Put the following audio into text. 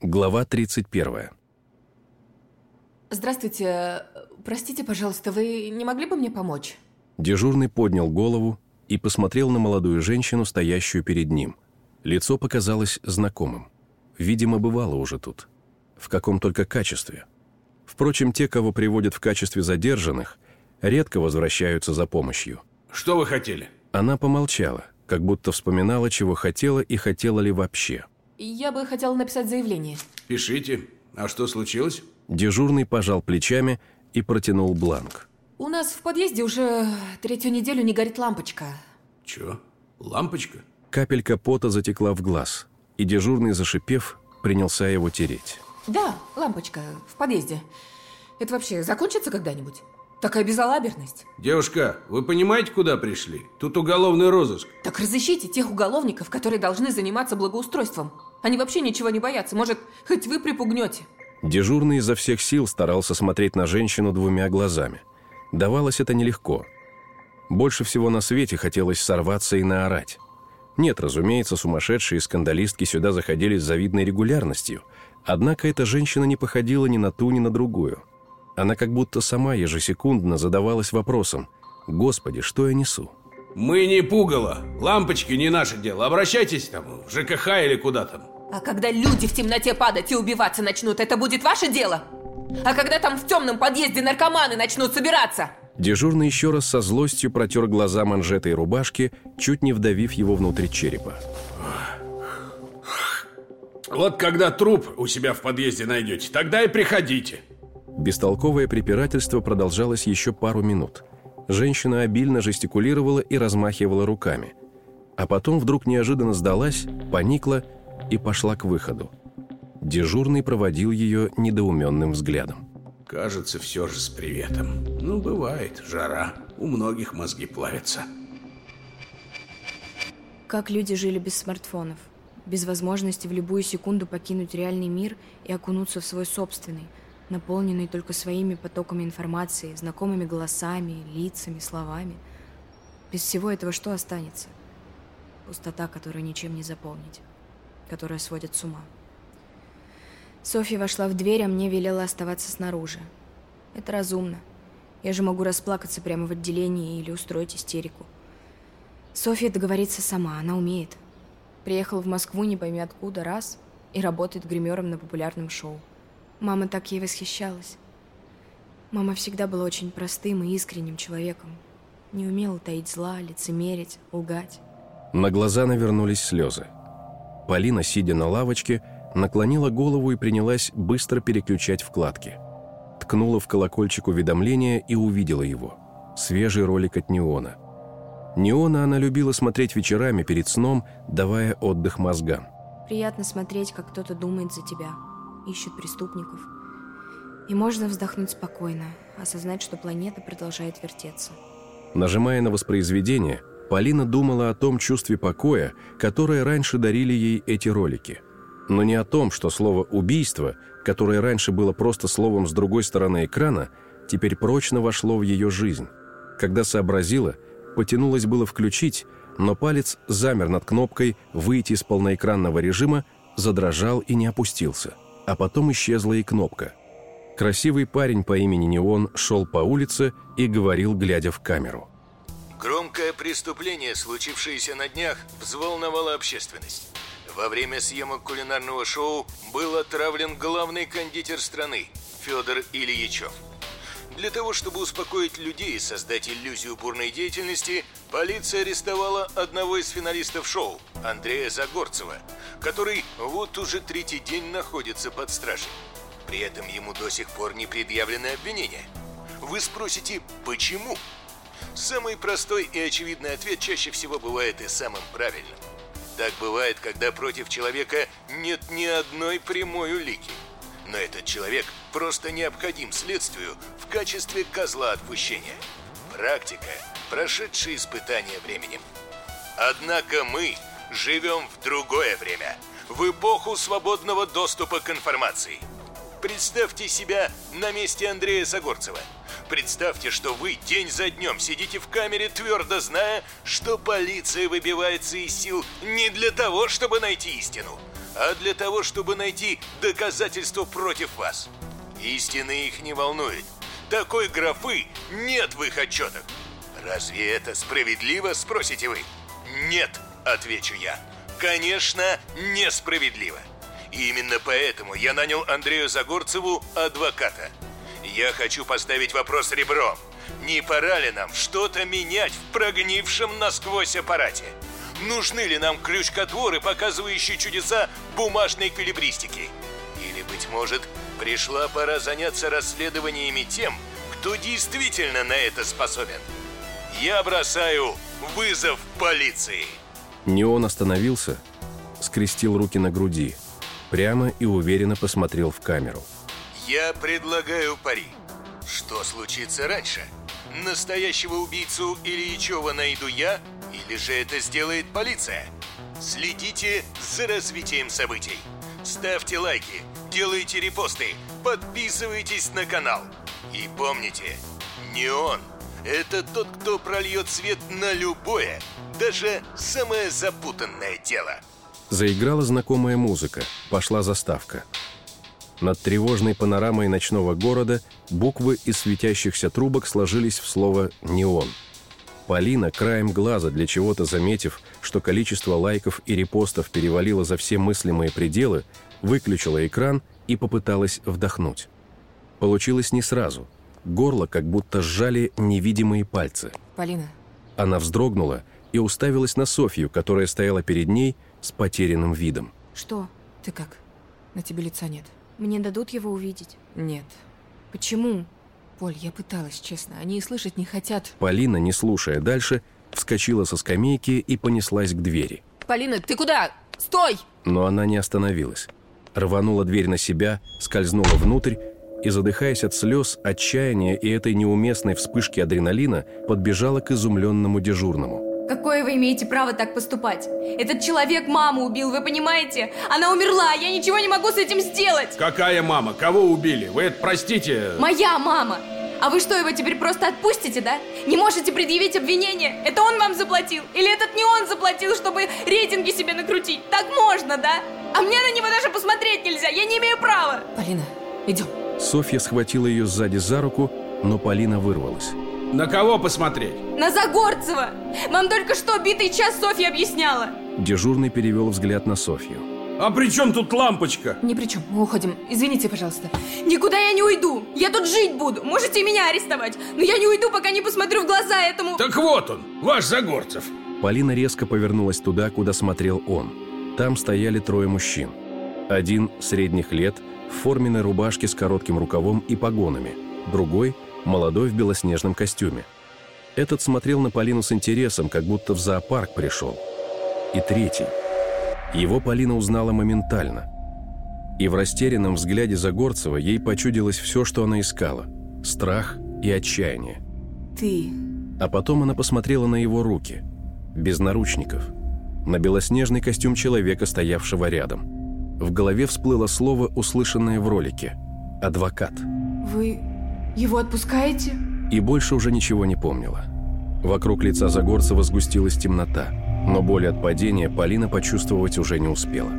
Глава 31. Здравствуйте. Простите, пожалуйста, вы не могли бы мне помочь? Дежурный поднял голову и посмотрел на молодую женщину, стоящую перед ним. Лицо показалось знакомым. Видимо, бывало уже тут. В каком только качестве. Впрочем, те, кого приводят в качестве задержанных, редко возвращаются за помощью. Что вы хотели? Она помолчала, как будто вспоминала, чего хотела и хотела ли вообще. Я бы хотела написать заявление. Пишите. А что случилось? Дежурный пожал плечами и протянул бланк. У нас в подъезде уже третью неделю не горит лампочка. Чё? Лампочка? Капелька пота затекла в глаз, и дежурный, зашипев, принялся его тереть. Да, лампочка в подъезде. Это вообще закончится когда-нибудь? Такая безалаберность. Девушка, вы понимаете, куда пришли? Тут уголовный розыск. Так разыщите тех уголовников, которые должны заниматься благоустройством. Они вообще ничего не боятся. Может, хоть вы припугнете. Дежурный изо всех сил старался смотреть на женщину двумя глазами. Давалось это нелегко. Больше всего на свете хотелось сорваться и наорать. Нет, разумеется, сумасшедшие скандалистки сюда заходили с завидной регулярностью. Однако эта женщина не походила ни на ту, ни на другую. Она как будто сама ежесекундно задавалась вопросом «Господи, что я несу?» Мы не пугало. Лампочки не наше дело. Обращайтесь там в ЖКХ или куда там. А когда люди в темноте падать и убиваться начнут, это будет ваше дело? А когда там в темном подъезде наркоманы начнут собираться? Дежурный еще раз со злостью протер глаза манжетой рубашки, чуть не вдавив его внутрь черепа. Вот когда труп у себя в подъезде найдете, тогда и приходите. Бестолковое препирательство продолжалось еще пару минут. Женщина обильно жестикулировала и размахивала руками. А потом вдруг неожиданно сдалась, поникла и пошла к выходу. Дежурный проводил ее недоуменным взглядом. Кажется, все же с приветом. Ну, бывает, жара. У многих мозги плавятся. Как люди жили без смартфонов, без возможности в любую секунду покинуть реальный мир и окунуться в свой собственный, наполненный только своими потоками информации, знакомыми голосами, лицами, словами. Без всего этого что останется? Пустота, которую ничем не заполнить, которая сводит с ума. Софья вошла в дверь, а мне велела оставаться снаружи. Это разумно. Я же могу расплакаться прямо в отделении или устроить истерику. Софья договорится сама, она умеет. Приехала в Москву не пойми откуда, раз, и работает гримером на популярном шоу. Мама так ей восхищалась. Мама всегда была очень простым и искренним человеком. Не умела таить зла, лицемерить, лгать. На глаза навернулись слезы. Полина, сидя на лавочке, наклонила голову и принялась быстро переключать вкладки. Ткнула в колокольчик уведомления и увидела его. Свежий ролик от Неона. Неона она любила смотреть вечерами перед сном, давая отдых мозгам. Приятно смотреть, как кто-то думает за тебя, ищет преступников. И можно вздохнуть спокойно, осознать, что планета продолжает вертеться. Нажимая на воспроизведение, Полина думала о том чувстве покоя, которое раньше дарили ей эти ролики. Но не о том, что слово «убийство», которое раньше было просто словом с другой стороны экрана, теперь прочно вошло в ее жизнь. Когда сообразила, потянулась было включить, но палец замер над кнопкой «Выйти из полноэкранного режима», задрожал и не опустился. А потом исчезла и кнопка. Красивый парень по имени Неон шел по улице и говорил, глядя в камеру. Громкое преступление, случившееся на днях, взволновало общественность. Во время съемок кулинарного шоу был отравлен главный кондитер страны Федор Ильичев. Для того, чтобы успокоить людей и создать иллюзию бурной деятельности, полиция арестовала одного из финалистов шоу, Андрея Загорцева, который вот уже третий день находится под стражей. При этом ему до сих пор не предъявлены обвинения. Вы спросите, почему? Самый простой и очевидный ответ чаще всего бывает и самым правильным. Так бывает, когда против человека нет ни одной прямой улики. Но этот человек просто необходим следствию в качестве козла отпущения. Практика, прошедшая испытания временем. Однако мы живем в другое время, в эпоху свободного доступа к информации. Представьте себя на месте Андрея Загорцева. Представьте, что вы день за днем сидите в камере, твердо зная, что полиция выбивается из сил не для того, чтобы найти истину, а для того, чтобы найти доказательства против вас. Истины их не волнует. Такой графы нет в их отчетах. Разве это справедливо, спросите вы? Нет, отвечу я. Конечно, несправедливо. И именно поэтому я нанял Андрею Загорцеву адвоката. Я хочу поставить вопрос ребром. Не пора ли нам что-то менять в прогнившем насквозь аппарате? Нужны ли нам крючкотворы, показывающие чудеса бумажной эквилибристики? Или, быть может, пришла пора заняться расследованиями тем, кто действительно на это способен? Я бросаю вызов полиции. Неон остановился, скрестил руки на груди, прямо и уверенно посмотрел в камеру. Я предлагаю пари. Что случится раньше? Настоящего убийцу Ильичева найду я, или же это сделает полиция? Следите за развитием событий. Ставьте лайки, делайте репосты, подписывайтесь на канал. И помните, не он. Это тот, кто прольет свет на любое, даже самое запутанное дело. Заиграла знакомая музыка, пошла заставка. Над тревожной панорамой ночного города буквы из светящихся трубок сложились в слово «неон». Полина, краем глаза для чего-то заметив, что количество лайков и репостов перевалило за все мыслимые пределы, выключила экран и попыталась вдохнуть. Получилось не сразу. Горло как будто сжали невидимые пальцы. Полина, Она вздрогнула и уставилась на Софью, которая стояла перед ней с потерянным видом. Что? ты как? На тебе лица нет. Мне дадут его увидеть? Нет. Почему? Поль, я пыталась, честно. Они и слышать не хотят. Полина, не слушая дальше, вскочила со скамейки и понеслась к двери. Полина, ты куда? Стой! Но она не остановилась. Рванула дверь на себя, скользнула внутрь и, задыхаясь от слез, отчаяния и этой неуместной вспышки адреналина, подбежала к изумленному дежурному. Какое вы имеете право так поступать? Этот человек маму убил, вы понимаете? Она умерла, я ничего не могу с этим сделать! Какая мама? Кого убили? Вы это простите... Моя мама! А вы что, его теперь просто отпустите, да? Не можете предъявить обвинение? Это он вам заплатил? Или этот не он заплатил, чтобы рейтинги себе накрутить? Так можно, да? А мне на него даже посмотреть нельзя, я не имею права! Полина, идем. Софья схватила ее сзади за руку, но Полина вырвалась. На кого посмотреть? На Загорцева! Вам только что битый час Софья объясняла! Дежурный перевел взгляд на Софью. А при чем тут лампочка? Ни при чем, мы уходим. Извините, пожалуйста. Никуда я не уйду! Я тут жить буду! Можете меня арестовать! Но я не уйду, пока не посмотрю в глаза этому... Так вот он, ваш Загорцев. Полина резко повернулась туда, куда смотрел он. Там стояли трое мужчин. Один средних лет, в форменной рубашке с коротким рукавом и погонами. Другой – молодой в белоснежном костюме. Этот смотрел на Полину с интересом, как будто в зоопарк пришел. И третий. Его Полина узнала моментально. И в растерянном взгляде Загорцева ей почудилось все, что она искала – страх и отчаяние. Ты... А потом она посмотрела на его руки, без наручников, на белоснежный костюм человека, стоявшего рядом. В голове всплыло слово, услышанное в ролике – «адвокат». Вы его отпускаете? И больше уже ничего не помнила. Вокруг лица Загорцева сгустилась темнота, но боли от падения Полина почувствовать уже не успела.